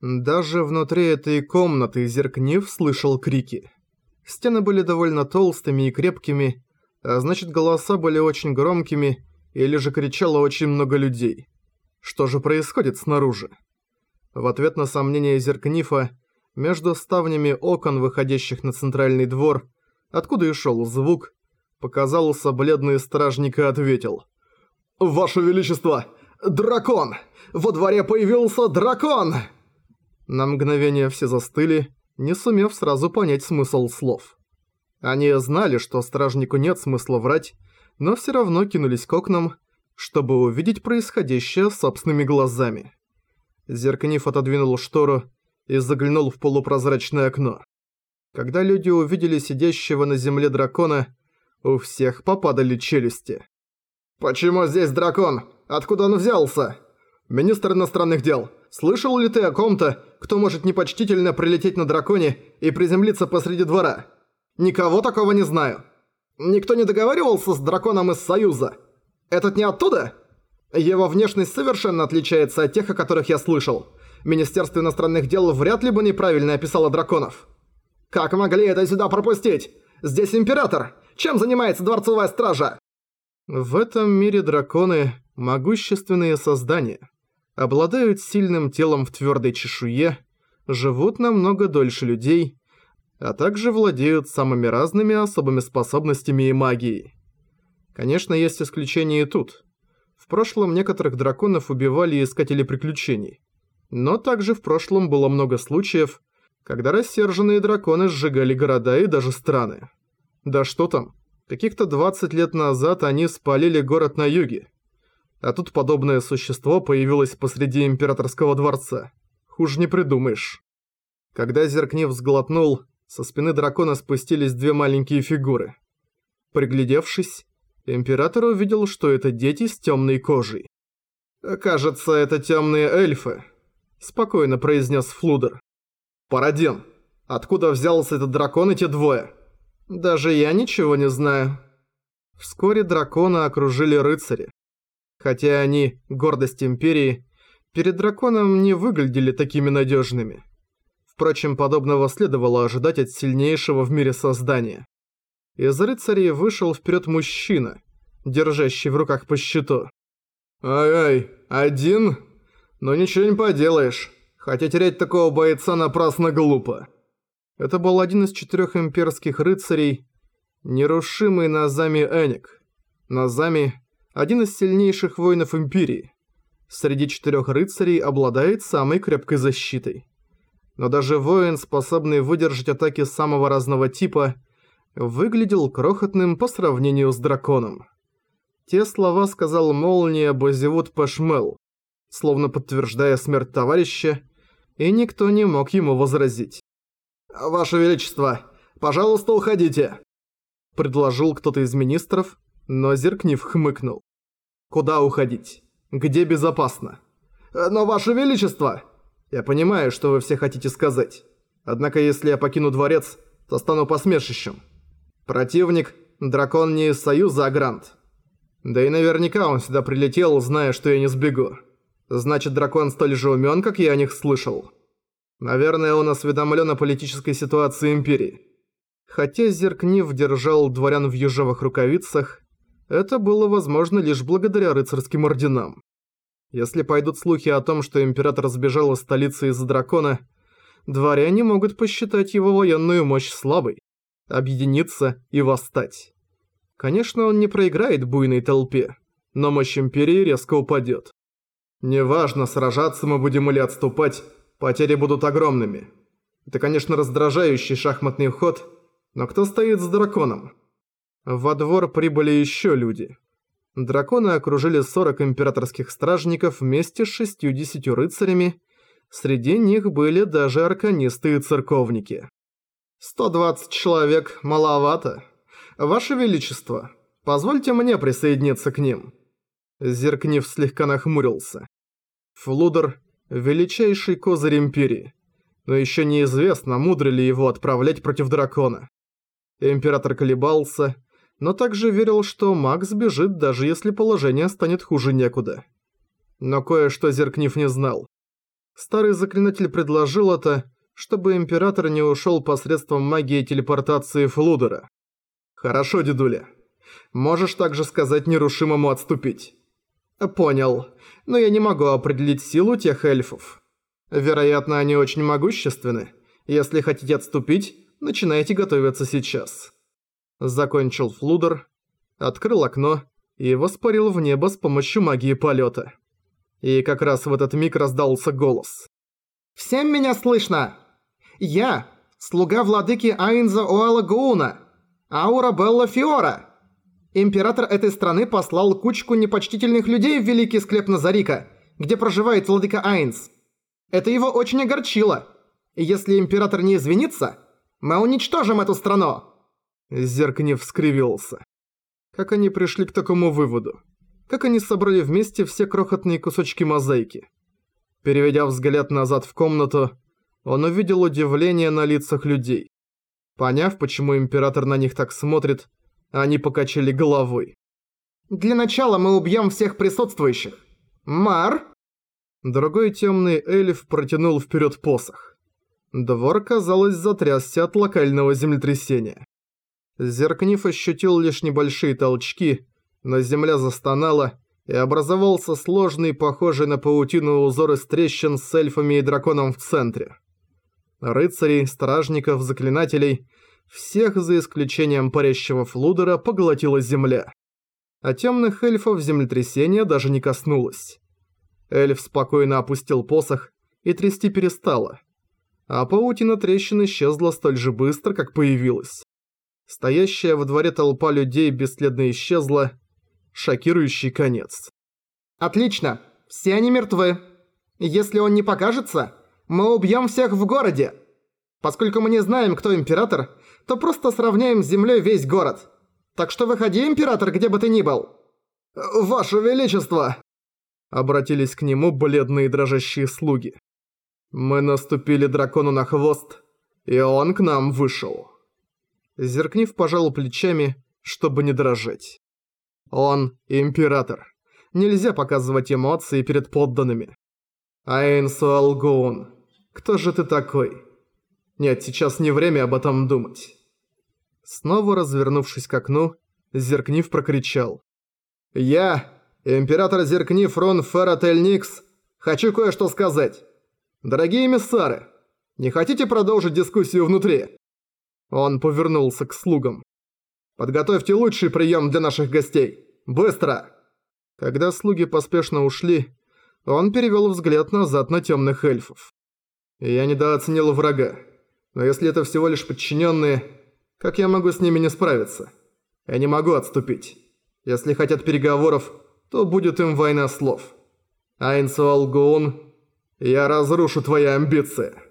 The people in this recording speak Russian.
Даже внутри этой комнаты Зеркнив слышал крики. Стены были довольно толстыми и крепкими, а значит голоса были очень громкими, или же кричало очень много людей. Что же происходит снаружи? В ответ на сомнения Зеркнифа, между ставнями окон, выходящих на центральный двор, откуда и шел звук, показался бледный стражник и ответил. «Ваше Величество! Дракон! Во дворе появился дракон!» На мгновение все застыли, не сумев сразу понять смысл слов. Они знали, что стражнику нет смысла врать, но все равно кинулись к окнам, чтобы увидеть происходящее собственными глазами. Зерканив отодвинул штору и заглянул в полупрозрачное окно. Когда люди увидели сидящего на земле дракона, у всех попадали челюсти. «Почему здесь дракон? Откуда он взялся?» «Министр иностранных дел, слышал ли ты о ком-то, кто может непочтительно прилететь на драконе и приземлиться посреди двора?» «Никого такого не знаю. Никто не договаривался с драконом из Союза. Этот не оттуда?» Его внешность совершенно отличается от тех, о которых я слышал. Министерство иностранных дел вряд ли бы неправильно описало драконов. Как могли это сюда пропустить? Здесь император. Чем занимается дворцовая стража? В этом мире драконы – могущественные создания. Обладают сильным телом в твердой чешуе, живут намного дольше людей, а также владеют самыми разными особыми способностями и магией. Конечно, есть исключения и тут – в прошлом некоторых драконов убивали искатели приключений. Но также в прошлом было много случаев, когда рассерженные драконы сжигали города и даже страны. Да что там, каких-то 20 лет назад они спалили город на юге. А тут подобное существо появилось посреди императорского дворца. Хуже не придумаешь. Когда Зеркнив сглотнул, со спины дракона спустились две маленькие фигуры. Приглядевшись, Император увидел, что это дети с темной кожей. «Кажется, это темные эльфы», – спокойно произнес Флудер. «Парадин, откуда взялся этот дракон и те двое?» «Даже я ничего не знаю». Вскоре дракона окружили рыцари. Хотя они – гордость Империи, перед драконом не выглядели такими надежными. Впрочем, подобного следовало ожидать от сильнейшего в мире создания. Из рыцарей вышел вперед мужчина, держащий в руках по щиту. «Ай-ай, один? Ну ничего не поделаешь. Хотя терять такого бойца напрасно глупо». Это был один из четырех имперских рыцарей, нерушимый Назами Эник. Назами – один из сильнейших воинов Империи. Среди четырех рыцарей обладает самой крепкой защитой. Но даже воин, способный выдержать атаки самого разного типа – выглядел крохотным по сравнению с драконом. Те слова сказал молния Бозевуд Пашмел, словно подтверждая смерть товарища, и никто не мог ему возразить. «Ваше Величество, пожалуйста, уходите!» Предложил кто-то из министров, но Зеркнив хмыкнул. «Куда уходить? Где безопасно?» «Но, Ваше Величество!» «Я понимаю, что вы все хотите сказать. Однако, если я покину дворец, то стану посмешищем. Противник – дракон не из Союза, а Грант. Да и наверняка он сюда прилетел, зная, что я не сбегу. Значит, дракон столь же умен, как я о них слышал. Наверное, он осведомлен о политической ситуации Империи. Хотя Зеркнив держал дворян в ежовых рукавицах, это было возможно лишь благодаря рыцарским орденам. Если пойдут слухи о том, что Император сбежал из столицы из-за дракона, дворяне могут посчитать его военную мощь слабой объединиться и восстать. Конечно, он не проиграет буйной толпе, но мощь Империи резко упадет. Неважно, сражаться мы будем или отступать, потери будут огромными. Это, конечно, раздражающий шахматный ход, но кто стоит с драконом? Во двор прибыли еще люди. Драконы окружили 40 императорских стражников вместе с 60 рыцарями, среди них были даже арканисты и церковники. «120 человек маловато. Ваше Величество, позвольте мне присоединиться к ним». Зеркнив слегка нахмурился. Флудер – величайший козырь Империи, но еще неизвестно, мудро ли его отправлять против дракона. Император колебался, но также верил, что Макс бежит, даже если положение станет хуже некуда. Но кое-что Зеркнив не знал. Старый заклинатель предложил это, чтобы Император не ушел посредством магии телепортации Флудера. «Хорошо, дедуля. Можешь также сказать нерушимому отступить». «Понял. Но я не могу определить силу тех эльфов. Вероятно, они очень могущественны. Если хотите отступить, начинайте готовиться сейчас». Закончил Флудер, открыл окно и воспарил в небо с помощью магии полета. И как раз в этот миг раздался голос. «Всем меня слышно! Я, слуга владыки Айнза Оала Гууна, Аура Белла Фиора. Император этой страны послал кучку непочтительных людей в Великий Склеп Назарика, где проживает владыка Айнз. Это его очень огорчило. И если император не извинится, мы уничтожим эту страну!» Зеркнев скривился. Как они пришли к такому выводу? Как они собрали вместе все крохотные кусочки мозаики? Переведя взгляд назад в комнату, он увидел удивление на лицах людей. Поняв, почему император на них так смотрит, они покачали головой. «Для начала мы убьем всех присутствующих. Мар!» Другой темный эльф протянул вперед посох. Двор, казалось, затрясся от локального землетрясения. Зеркнив ощутил лишь небольшие толчки, но земля застонала, и образовался сложный, похожий на паутину узор из трещин с эльфами и драконом в центре. Рыцарей, стражников, заклинателей – всех за исключением парящего флудера поглотила земля. А темных эльфов землетрясение даже не коснулось. Эльф спокойно опустил посох, и трясти перестало. А паутина трещин исчезла столь же быстро, как появилась. Стоящая во дворе толпа людей бесследно исчезла. Шокирующий конец. «Отлично! Все они мертвы. Если он не покажется, мы убьем всех в городе. Поскольку мы не знаем, кто император, то просто сравняем с землей весь город. Так что выходи, император, где бы ты ни был». «Ваше Величество!» Обратились к нему бледные дрожащие слуги. «Мы наступили дракону на хвост, и он к нам вышел». Зеркнив пожал плечами, чтобы не дрожать. Он император. Нельзя показывать эмоции перед подданными. Айнсуал Гоун, кто же ты такой? Нет, сейчас не время об этом думать. Снова развернувшись к окну, Зеркнив прокричал. «Я, император Зеркнив Рон Ферротель Никс, хочу кое-что сказать. Дорогие миссары, не хотите продолжить дискуссию внутри?» Он повернулся к слугам. «Подготовьте лучший прием для наших гостей! Быстро!» Когда слуги поспешно ушли, он перевел взгляд назад на темных эльфов. «Я недооценил врага. Но если это всего лишь подчиненные, как я могу с ними не справиться? Я не могу отступить. Если хотят переговоров, то будет им война слов. Айнсуал Гуун, я разрушу твои амбиции».